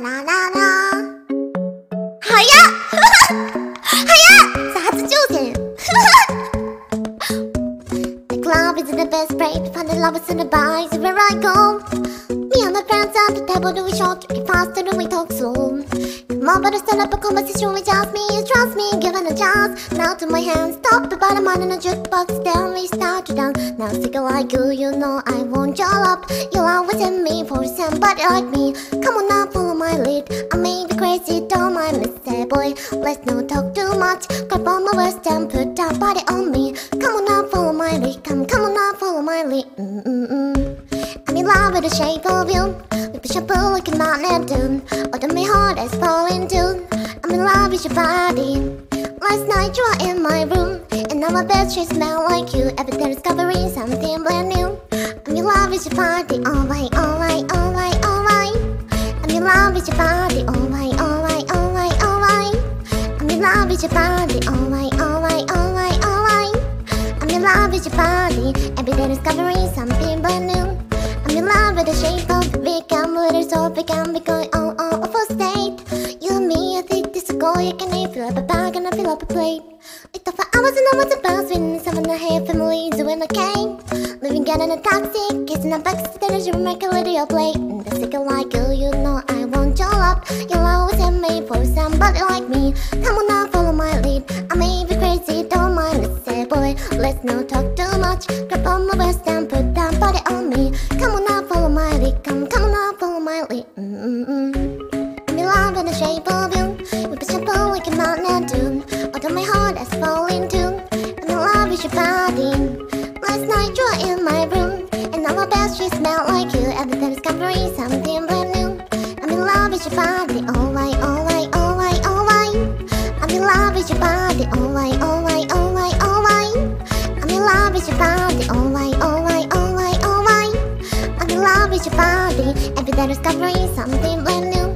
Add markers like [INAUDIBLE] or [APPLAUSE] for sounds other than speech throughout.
라라라라 [LAUGHS] [LAUGHS] The club is in the best place. Find the lovers in the bars where I go. Me and my friends at the table do we short we fast and we talk slow. Come on, better stand up a conversation with just me. Trust me, give it a chance. Now to my hands. Stop about a line in a jukebox. Then we now stick like you, you know I want your love. You'll always have me for somebody like me. Come on now, follow my lead. I may be crazy, don't mind me, say boy. Let's not talk too much. Grab on my waist and put that body on me. Come on now, follow my lead. Come, come on now, follow my lead. Mm-mm-mm. I'm in love with the shape of you. We push up like a magnet do. Although my heart is falling too. I'm in love with your body. Last night you were in my room, and now my bed sheets smell like you. Every day discovering something brand new. I'm in love with your body. Alright, alright, alright, alright. I'm in love with your body. Alright, alright, alright, alright. I'm in love with your body. Alright, alright, alright, alright. I'm in love with your body. Every day discovering something brand new. I'm in love with the shape of the big I'm so big I'm be and I fill up a plate. I thought for hours and hours about spending seven and a half family doing okay. Living getting a taxi, kissing a backstairs, you make a little plate. And the second like you, you know I want your love. You'll always have me for somebody like me. Come on now, follow my lead. I may be crazy, don't mind me, say boy. Let's not talk too much. Grab on my waist and put that body on me. Come on now, follow my lead. Come, come on now, follow my lead. Mm-mm-mm. I'm in love with the shape of you. We push and pull like a magnet fall into And I love is your body. Last night you were in my room. And all my best she smelled like you. Every time discovering something brand new. I'm in love with your body. Oh why, oh why, oh why, oh why? I'm in love with your body. Oh why, oh why, oh why, oh why? I'm in love with your body. Oh why, oh why, oh why, oh why? I'm in love with your body. Every time discovering something brand new.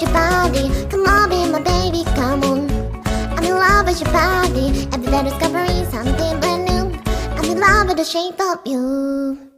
With your body. Come on, be my baby, come on. I'm in love with your body. Every day discovering something brand new. I'm in love with the shape of you.